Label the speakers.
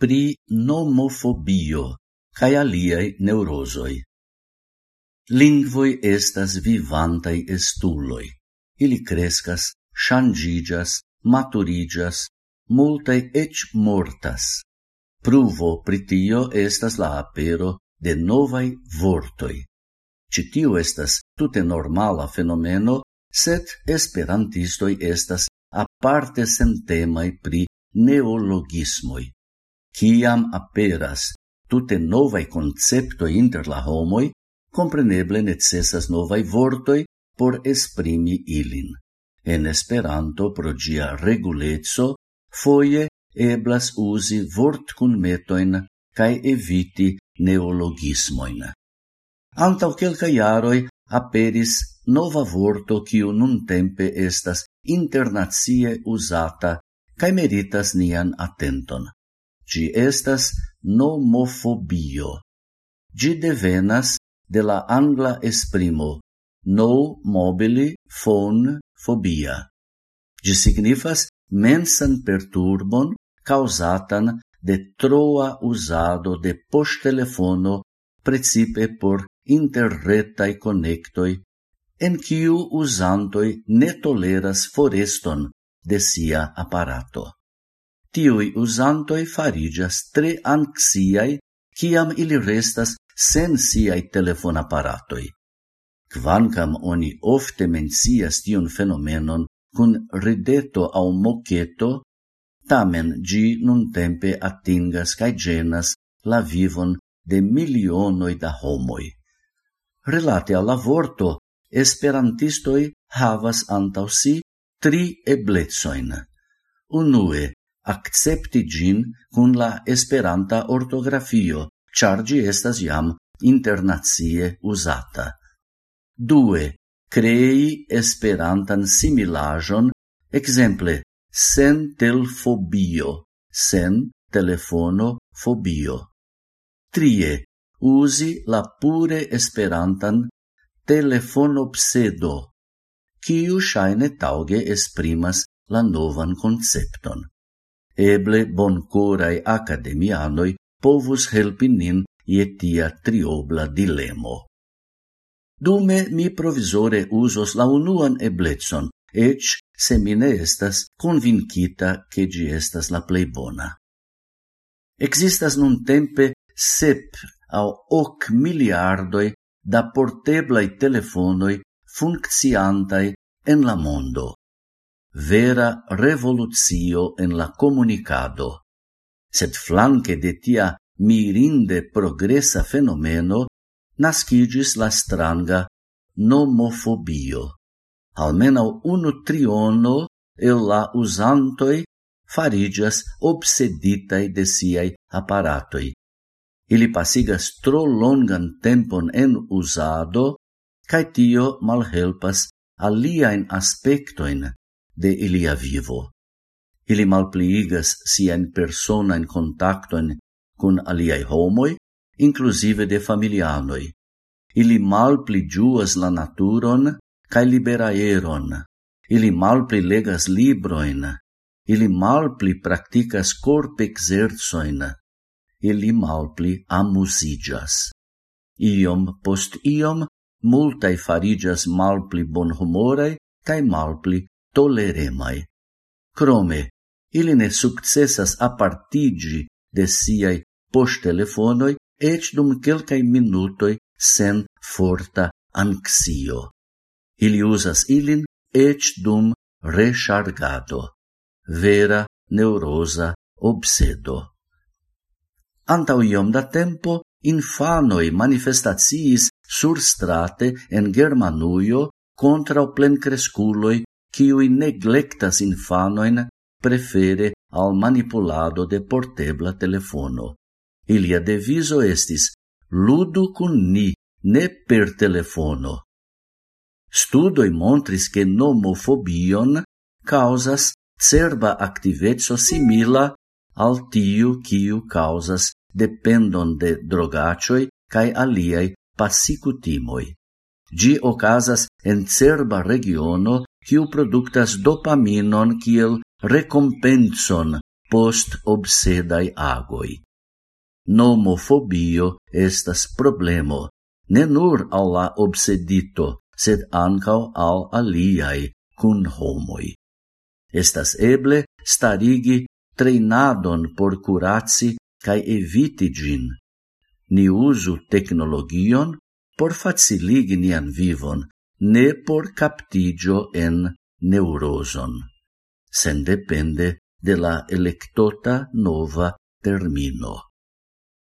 Speaker 1: pri nomofobio cae aliei neurosoi. Lingvoi estas vivantai estuloi. Ili crescas, ŝanĝiĝas, maturigas, multae ec mortas. Pruvo pritio estas la apero de novai vortoi. Ĉi estas tute normala fenomeno, sed esperantistoi estas aparte sentemai pri neologismoi. Ciam aperas tute novae conceptoi inter la homoi, compreneble necessas novae vortoi por esprimi ilin. En Esperanto pro gia regulezzo foie eblas usi vort cun metoin cae eviti neologismoin. Antau quelca iaroi aperis nova vorto quiu nun tempe estas internazie usata cae meritas nian attenton. Gi estas nomofobio. Gi devenas de la angla esprimo no mobili phone phobia. Gi signifas mensan perturbon causatan de troa usado de poŝtelefono precipe por interretai connectoi en quiu usantoi ne toleras foreston de sia apparato tiui usantoi farigas tre anxiai ciam ili restas sen siai telefonaparatoi. Quancam oni ofte mencias tion fenomenon cun rideto au moceto, tamen gi nun tempe atingas cae genas la vivon de milionoi da homoi. Relate alla vorto, esperantistoi havas antau si tri eblezoin. Unue, accepti gin cun la esperanta ortografio, char gi estas jam internazie usata. Due, crei esperantan similajon, exemple, sen telfobio, sen telefono fobio. Trie, usi la pure esperantan telefonopsedo, kiu shaine tauge esprimas la novan concepton. Eble boncorai academianoi povus helpi nin je tia triobla dilemo. Dume mi provisore usos la unuan eblecon, ec se mi ne estas convincita che gi estas la plei bona. Existas nun tempe sep au hoc miliardoi da porteblai telefonoi funcciantai en la mondo vera revolucio en la comunicado. Sed flanque de tia mirinde progressa fenomeno nascigis la stranga nomofobio. Almenau unu triono el la usantoi farigias obseditai de siai apparatoi. Ili pasigas tro longan tempon en usado, cae tio malhelpas aliaen aspectoin de ilia vivo. Ili malpliigas sien personan contacton cun aliai homoi, inclusive de familianoi. Ili malpli juas la naturon cae liberaeron. Ili malpli legas libroin. Ili malpli practicas corp exerzoin. Ili malpli amusigas. Iom post iom multai farigas malpli bonhumorei cae malpli toleremai. Crome, ili ne successas apartigi de siai poștelefonoi ec dum quelcae minutoi sen forta anxio. Ili usas ilin ec dum rechargado, vera neurosa obsedo. Antau iom da tempo, infanoi manifestaciis surstrate en Germanuio contra o plencresculoi quiui neglectas infanoin prefere al manipulado de portebla telefono. Ilia deviso estis ludu cun ni, ne per telefono. Studoi montris che nomofobion causas cerba activezzo simila al tiu quiu causas dependon de drogacioi cae aliai passicutimoi. Gi ocasas en cerba regiono quiu productas dopaminon kiel recompenson post obsedai agoi. Nomofobio estas problemo, ne nur al la obsedito, sed ancao al aliai cun homoi. Estas eble starigi treinadon por curaci cae eviti gin. Ni usu technologion por faciligi nian vivon, ne por captigio en neuroson, sen depende de la electota nova termino.